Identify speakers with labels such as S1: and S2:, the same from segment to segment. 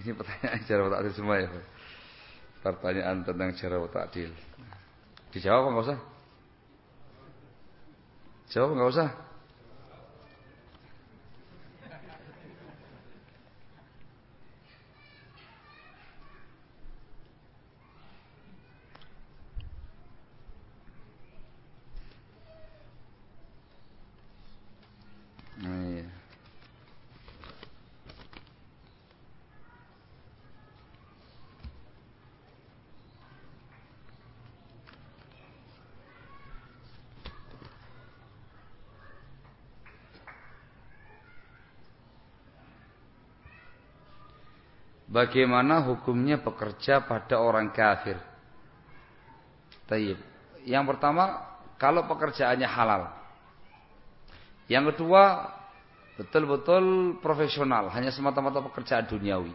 S1: Ini pertanyaan cara takdil semua ya. Pertanyaan tentang cara takdil. Dijawab enggak usah? Jawab enggak usah? Bagaimana hukumnya bekerja pada orang kafir? Taib. Yang pertama, kalau pekerjaannya halal. Yang kedua, betul-betul profesional, hanya semata-mata pekerjaan duniawi.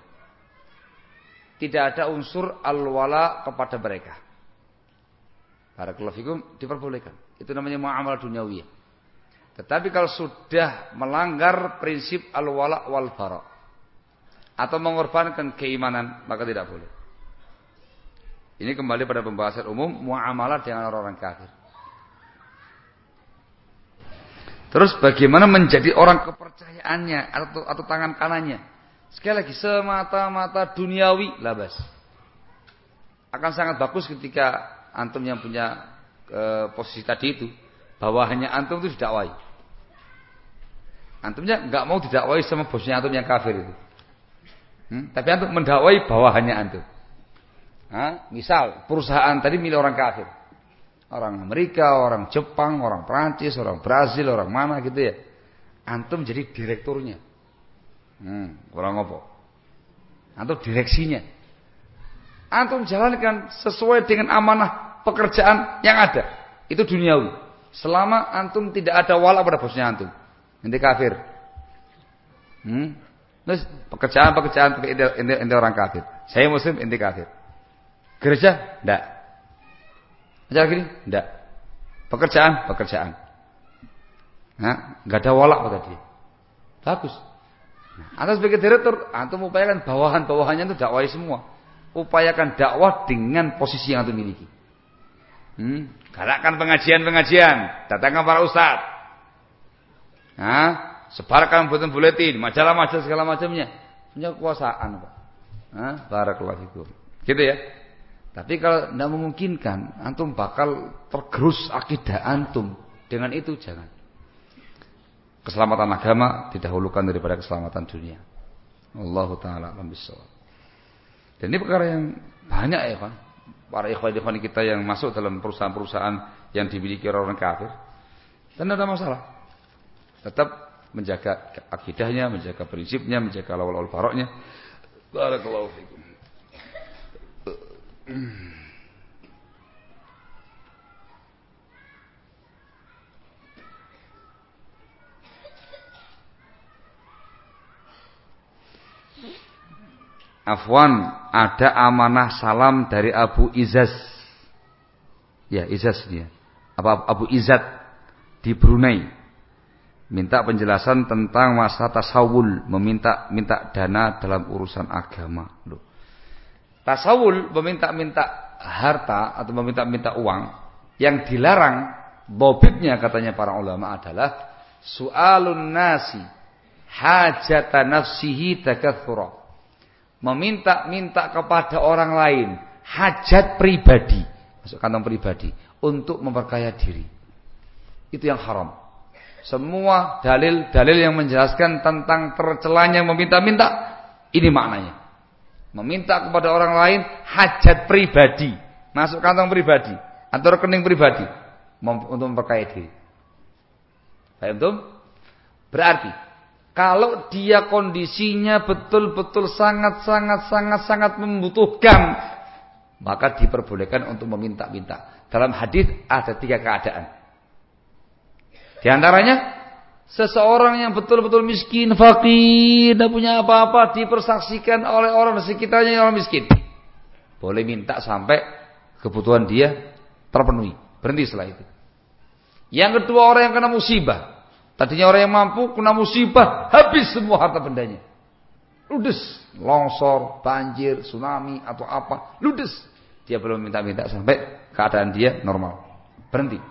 S1: Tidak ada unsur al-wala kepada mereka. Barakallahu fikum diperbolehkan. Itu namanya muamalah duniawi. Tetapi kalau sudah melanggar prinsip al-wala wal bara' atau mengorbankan keimanan maka tidak boleh. Ini kembali pada pembahasan umum muamalah dengan orang-orang kafir. Terus bagaimana menjadi orang kepercayaannya atau atau tangan kanannya? Sekali lagi semata-mata duniawi labas. Akan sangat bagus ketika antum yang punya e, posisi tadi itu bahwa hanya antum itu didakwai. Antumnya nggak mau didakwai sama bosnya antum yang kafir itu. Hmm? Tapi antum mendakwai bawahannya antum. Misal perusahaan tadi milik orang kafir. Orang Amerika, orang Jepang, orang Prancis, orang Brazil, orang mana gitu ya. Antum jadi direkturnya. Hmm, orang apa? Antum direksinya. Antum jalankan sesuai dengan amanah pekerjaan yang ada. Itu duniawi. Selama antum tidak ada wala pada bosnya antum. Nanti kafir. Hmm? Terus pekerjaan-pekerjaan inti orang kafir. Saya muslim, inti kafir. Gereja? Enggak. Macam gini? Enggak. Pekerjaan? Pekerjaan. Nah, enggak ada walak pada dia. Bagus. Nah, atas sebagai direktur, antum upayakan bawahan-bawahannya itu dakwah semua. Upayakan dakwah dengan posisi yang antum miliki. Hmm, galakkan pengajian-pengajian, datangkan para ustaz. Nah, sebarkan buletin-buletin, majalah-majalah segala macamnya. Punya kekuasaan, Pak. Hah? Barakallahu fikum. Gitu ya. Tapi kalau tidak memungkinkan, antum bakal tergerus akidah antum. Dengan itu jangan. Keselamatan agama didahulukan daripada keselamatan dunia. Allah taala alam Dan ini perkara yang banyak ya, Pak. Para ikhwan-ikhwan kita yang masuk dalam perusahaan-perusahaan yang dimiliki orang-orang kafir. Tidak ada masalah. Tetap menjaga akidahnya, menjaga prinsipnya, menjaga lawal-lawal baroknya. Barakallahu fikum. Afwan, ada amanah salam dari Abu Izaz. Ya, Izaz dia. Apa Abu Izat di Brunei minta penjelasan tentang masa tasawul, meminta minta dana dalam urusan agama. Loh. Tasawul meminta-minta harta atau meminta-minta uang yang dilarang bobitnya katanya para ulama adalah su'alun nasi hajata nafsihi takatsura. Meminta-minta kepada orang lain hajat pribadi, masuk kantong pribadi untuk memperkaya diri. Itu yang haram. Semua dalil-dalil yang menjelaskan tentang tercelanya meminta-minta, ini maknanya. Meminta kepada orang lain hajat pribadi, masuk kantong pribadi atau rekening pribadi untuk memperkaya diri. Baik itu? Berarti kalau dia kondisinya betul-betul sangat-sangat sangat-sangat membutuhkan, maka diperbolehkan untuk meminta-minta. Dalam hadis ada tiga keadaan. Di antaranya seseorang yang betul-betul miskin, fakir, tidak punya apa-apa dipersaksikan oleh orang di sekitarnya yang orang miskin. Boleh minta sampai kebutuhan dia terpenuhi. Berhenti setelah itu. Yang kedua orang yang kena musibah. Tadinya orang yang mampu kena musibah, habis semua harta bendanya. ludes, longsor, banjir, tsunami atau apa, ludes. Dia belum minta-minta sampai keadaan dia normal. Berhenti.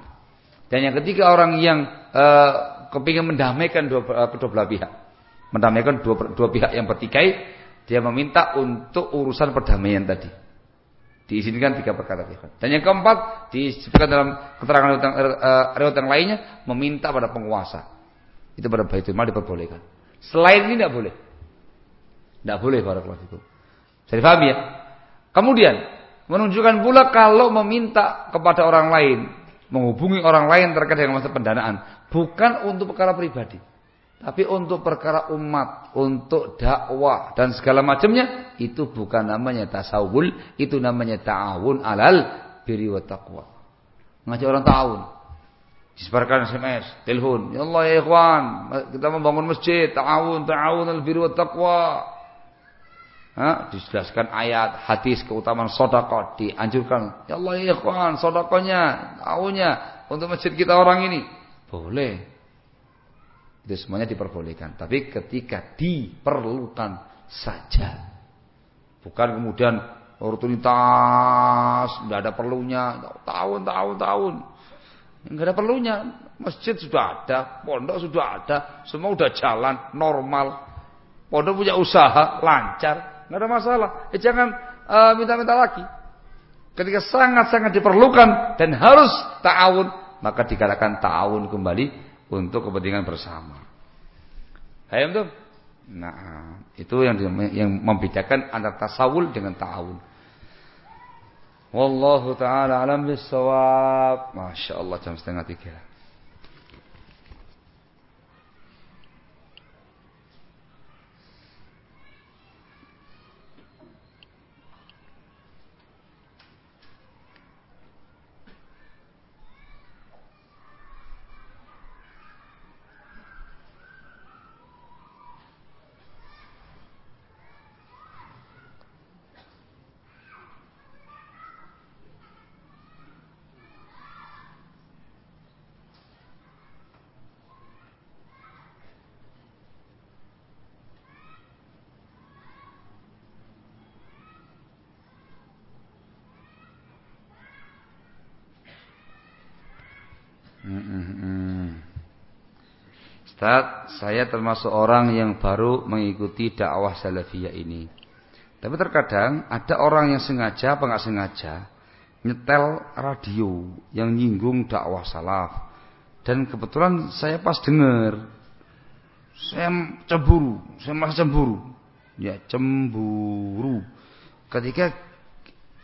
S1: Dan yang ketiga orang yang uh, kepingin mendamaikan dua, uh, kedua belah pihak. Mendamaikan dua, dua pihak yang bertikai, dia meminta untuk urusan perdamaian tadi. Diizinkan tiga perkara pihak. Dan yang keempat disebutkan dalam keterangan riwayat yang lainnya meminta pada penguasa. Itu pada baitul mal diperbolehkan. Selain ini tidak boleh. Tidak boleh para itu. Saya difaham ya? Kemudian menunjukkan pula kalau meminta kepada orang lain, menghubungi orang lain terkait dengan masa pendanaan, bukan untuk perkara pribadi, tapi untuk perkara umat, untuk dakwah dan segala macamnya, itu bukan namanya tasawul, itu namanya ta'awun alal biri wa taqwa. Ngajak orang ta'awun. Disebarkan SMS, telepon. Ya Allah ya ikhwan, kita membangun masjid, ta'awun, ta'awun al biri wa taqwa. Ha? dijelaskan ayat, hadis keutamaan sodako dianjurkan. Ya Allah ya ikhwan, sodakonya, tahunya untuk masjid kita orang ini. Boleh. Itu semuanya diperbolehkan. Tapi ketika diperlukan saja. Bukan kemudian rutinitas, tidak ada perlunya, tahun, tahun, tahun. Enggak ada perlunya. Masjid sudah ada, pondok sudah ada, semua sudah jalan normal. Pondok punya usaha lancar, nggak ada masalah. Eh, jangan eh, minta-minta uh, lagi. Ketika sangat-sangat diperlukan dan harus ta'awun, maka dikatakan ta'awun kembali untuk kepentingan bersama. Paham tuh? Nah, itu yang yang membedakan antara tasawul dengan ta'awun. Wallahu taala alam bisawab. Masya Allah jam setengah tiga. Ustaz, saya termasuk orang yang baru mengikuti dakwah salafiyah ini. Tapi terkadang ada orang yang sengaja apa nggak sengaja nyetel radio yang nyinggung dakwah salaf. Dan kebetulan saya pas dengar, saya cemburu, saya masih cemburu. Ya cemburu. Ketika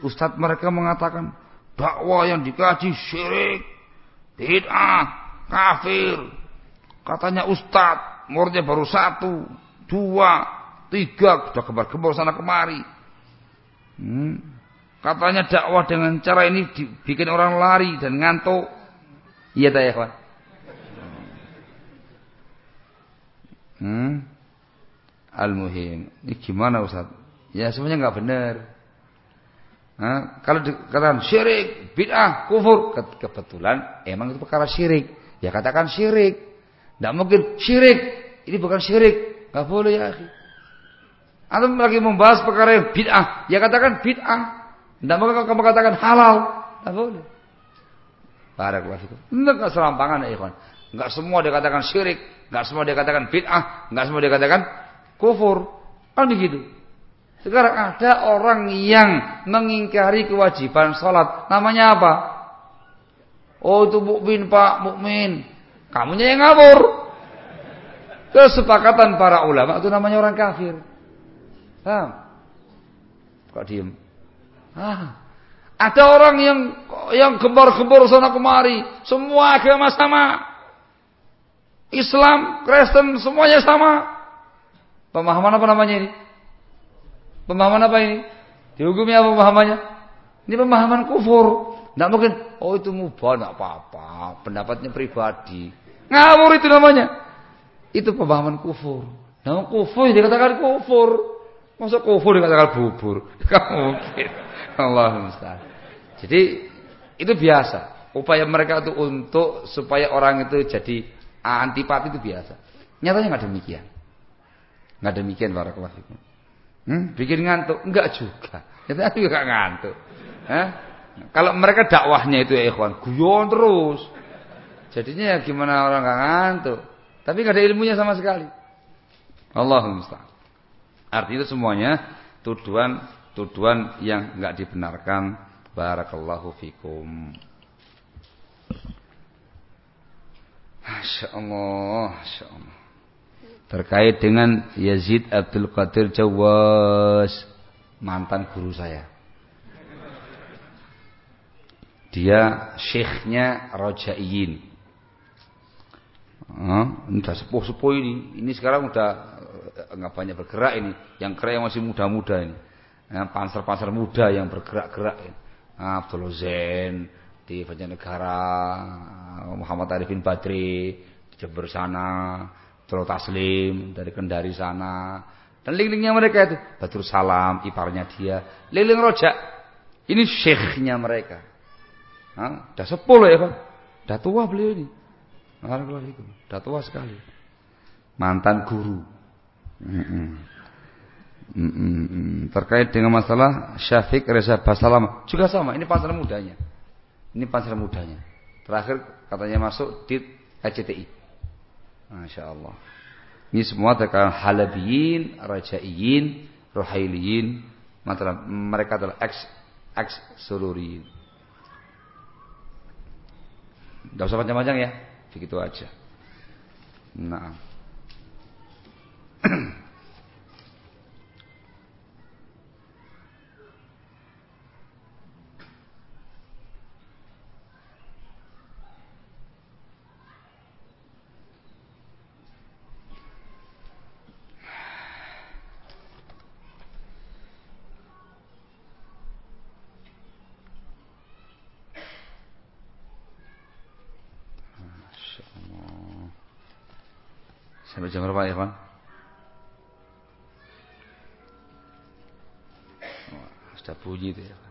S1: ustadz mereka mengatakan dakwah yang dikaji syirik, bid'ah, kafir, Katanya Ustadz, muridnya baru satu, dua, tiga, sudah kebar-kebar sana kemari. Hmm. Katanya dakwah dengan cara ini bikin orang lari dan ngantuk. Iya tak ya kawan? Hmm. Al-muhim. Ini gimana Ustaz? Ya semuanya nggak benar. Nah, kalau dikatakan syirik, bid'ah, kufur, kebetulan emang itu perkara syirik. Ya katakan syirik. Tidak mungkin syirik. Ini bukan syirik. Gak boleh ya. Atau lagi membahas perkara yang bid'ah. Ya katakan bid'ah. Tidak mungkin kamu katakan halal. Tidak boleh. Barakallahu itu. Enggak serampangan ya ikhwan. Enggak semua dikatakan syirik. Enggak semua dikatakan bid'ah. Enggak semua dikatakan kufur. Kan begitu. Sekarang ada orang yang mengingkari kewajiban sholat. Namanya apa? Oh itu mukmin pak, mukmin. Kamunya yang ngawur. Kesepakatan para ulama itu namanya orang kafir. Paham? Kok diem? Ah, ada orang yang yang gembar-gembor sana kemari, semua agama sama. Islam, Kristen semuanya sama. Pemahaman apa namanya ini? Pemahaman apa ini? Dihukumi apa pemahamannya? Ini pemahaman kufur. Tidak mungkin, oh itu mubah, tidak apa-apa. Pendapatnya pribadi. Ngawur itu namanya. Itu pemahaman kufur. Nama kufur dikatakan kufur. Masa kufur dikatakan bubur? Kamu mungkin. Allah mustahil. Jadi itu biasa. Upaya mereka itu untuk supaya orang itu jadi antipati itu biasa. Nyatanya nggak demikian. Nggak demikian para fikum. Hmm, bikin ngantuk? Enggak juga. Kita juga ngantuk. Hah? Kalau mereka dakwahnya itu ya ikhwan, guyon terus. Jadinya ya gimana orang nggak ngantuk. Tapi nggak ada ilmunya sama sekali. Allahumma musta'an. Artinya itu semuanya tuduhan tuduhan yang nggak dibenarkan. Barakallahu fikum. Masya Allah, Masya Allah. Terkait dengan Yazid Abdul Qadir Jawas, mantan guru saya. Dia syekhnya Rojaiyin. Oh, ini udah sepuh-sepuh ini. Ini sekarang udah eh, nggak banyak bergerak ini. Yang keren masih muda-muda ini. Panser-panser muda yang bergerak-gerak. ini. Abdul Zain di Banjarnegara, Muhammad Arifin Badri di Jember sana, Tolo Taslim dari Kendari sana. Dan link-linknya mereka itu Badrul Salam, iparnya dia, Liling Rojak. Ini syekhnya mereka. Hah? Dah sepuluh ya Pak. Dah tua beliau ini. Itu, Dah tua sekali. Mantan guru. Terkait dengan masalah Syafiq Reza Basalam juga sama. Ini pasal mudanya. Ini pasal mudanya. Terakhir katanya masuk di RCTI. Masya Allah. Ini semua terkait halabiyin, rajaiyin, rohailiyin. Mereka adalah ex ex sururiyin. Gak usah panjang-panjang ya. Begitu aja. Nah. Sampai jam berapa ya, Pak? Oh, sudah bunyi itu ya, Pak.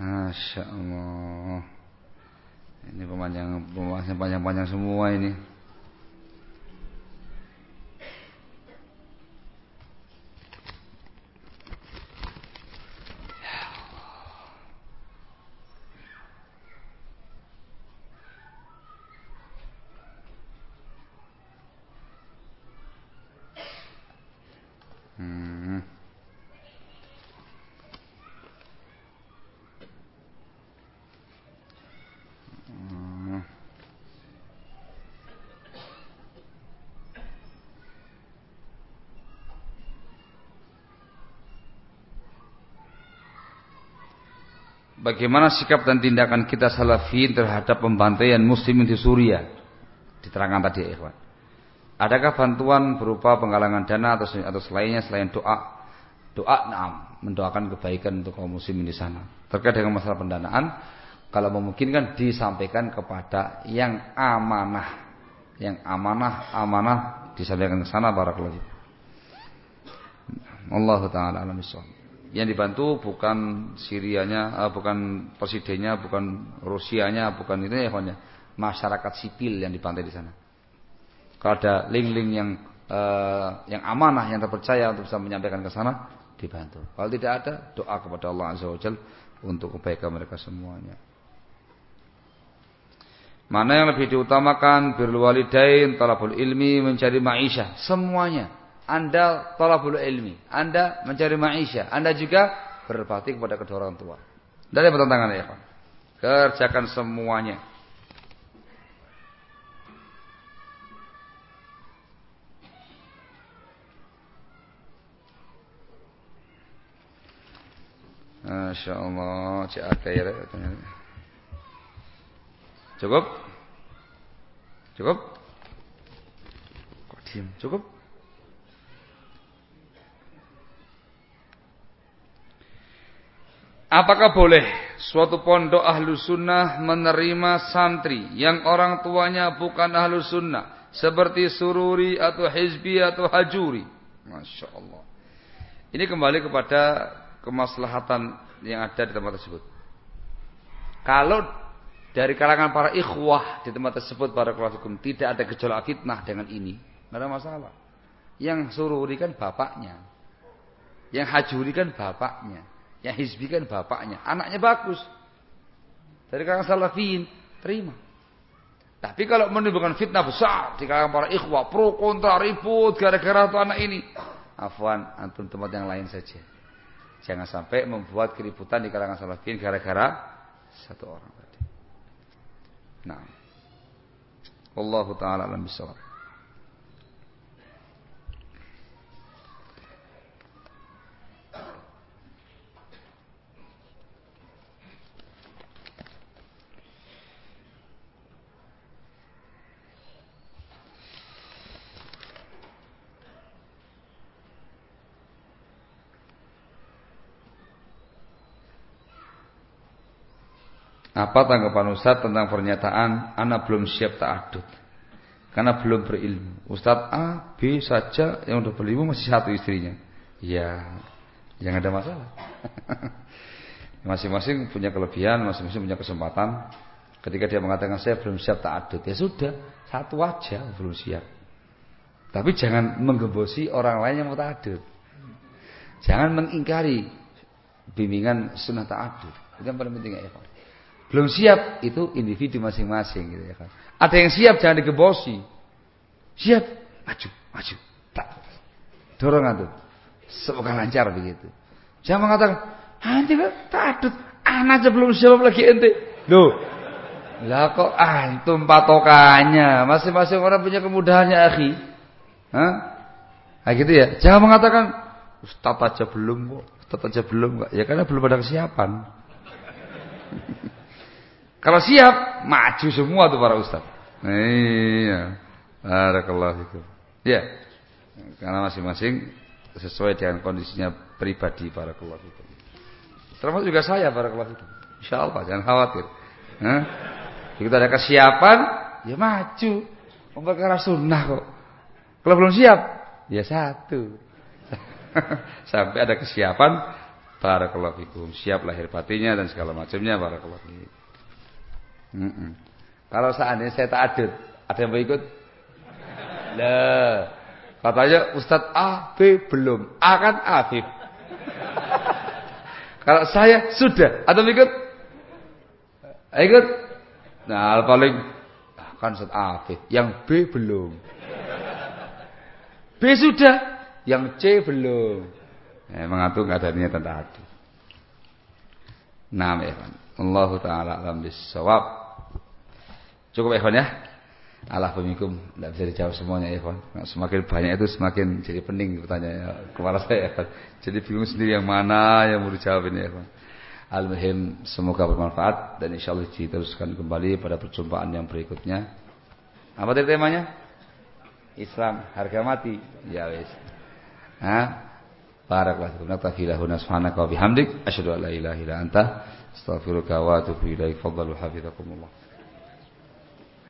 S1: Masya Allah. Ini pemanjang pembahasan panjang-panjang semua ini. Bagaimana sikap dan tindakan kita salafin terhadap pembantaian muslimin di Suriah? Diterangkan tadi ya, ikhwan. Adakah bantuan berupa penggalangan dana atau atau selainnya selain doa? Doa naam, mendoakan kebaikan untuk kaum muslimin di sana. Terkait dengan masalah pendanaan, kalau memungkinkan disampaikan kepada yang amanah. Yang amanah, amanah disampaikan ke sana barakallahu. Allah taala alam yang dibantu bukan Sirianya, uh, bukan presidennya, bukan Rusianya, bukan itu ya, ya masyarakat sipil yang dibantai di sana. Kalau ada link-link yang uh, yang amanah, yang terpercaya untuk bisa menyampaikan ke sana, dibantu. Kalau tidak ada, doa kepada Allah Azza wa untuk kebaikan mereka semuanya. Mana yang lebih diutamakan? Birrul walidain, talabul ilmi, mencari maisha, semuanya. Anda talabul ilmi, Anda mencari maisha, Anda juga berbakti kepada kedua orang tua. Dari bertentangan ya, Pak. Kerjakan semuanya. Masya Allah, cak ya. Cukup? Cukup? Kok diam? Cukup? Apakah boleh suatu pondok ahlu sunnah menerima santri yang orang tuanya bukan ahlu sunnah. Seperti sururi atau hizbi atau hajuri. Masya Allah. Ini kembali kepada kemaslahatan yang ada di tempat tersebut. Kalau dari kalangan para ikhwah di tempat tersebut para hukum tidak ada gejolak fitnah dengan ini. Tidak ada masalah. Yang sururi kan bapaknya. Yang hajuri kan bapaknya. Yang hizbi kan bapaknya. Anaknya bagus. Dari kalangan salafin terima. Tapi kalau menimbulkan fitnah besar di kalangan para ikhwah, pro kontra ribut gara-gara tuh anak ini, afwan antum tempat yang lain saja. Jangan sampai membuat keributan di kalangan salafin gara-gara satu orang. Nah. Wallahu taala alam bisawab. Apa tanggapan Ustaz tentang pernyataan anak belum siap ta'adud? Karena belum berilmu. Ustaz A, B saja yang udah berilmu masih satu istrinya. Ya, jangan ada masalah. Masing-masing punya kelebihan, masing-masing punya kesempatan. Ketika dia mengatakan saya belum siap ta'adud, ya sudah, satu aja belum siap. Tapi jangan menggembosi orang lain yang mau ta'adud. Jangan mengingkari bimbingan sunnah ta'adud. Itu yang paling penting ya, Pak. Belum siap itu individu masing-masing gitu ya kan. Ada yang siap jangan digebosi. Siap, maju, maju. Tak. Dorong itu. Semoga lancar begitu. Jangan mengatakan, "Nanti kan takut anak aja belum siap lagi ente." Loh. Lah kok antum patokannya? Masing-masing orang punya kemudahannya, akhi. Hah? Nah, gitu ya. Jangan mengatakan, "Ustaz aja belum kok." Ustaz aja belum kok. Ya karena belum ada kesiapan. Kalau siap, maju semua tuh para ustaz. Iya. Barakallahu fikum. Ya. Karena masing-masing sesuai dengan kondisinya pribadi para keluarga itu. Termasuk juga saya para keluarga itu. Insyaallah jangan khawatir. Nah, kita ada kesiapan, ya maju. Memperkara sunnah kok. Kalau belum siap, ya satu. Sampai ada kesiapan para fikum. Siap lahir batinnya dan segala macamnya para fikum. Mm -mm. Kalau seandainya saya tak adut, ada yang mau ikut? Katanya Ustadz A, B belum. A kan Afif. Kalau saya sudah, atau ikut? Ikut? Nah, paling ah, kan Ustadz Afif, yang B belum. B sudah, yang C belum. Emang itu nggak ada niatan tak Nah, Allah taala alam bisawab. Cukup ikhwan ya. Allah pemikum tidak bisa dijawab semuanya ikhwan. Semakin banyak itu semakin jadi pening pertanyaan kepala saya ikhwan. Jadi bingung sendiri yang mana yang mau dijawab ini ikhwan. Al-Muhim semoga bermanfaat dan insya Allah diteruskan kembali pada perjumpaan yang berikutnya. Apa tadi temanya? Islam harga mati. Ya wis. Hah? Barakallahu fiikum. Naktafi subhanaka wa bihamdik asyhadu an la ilaha illa anta astaghfiruka wa atubu ilaik. Hafizakumullah.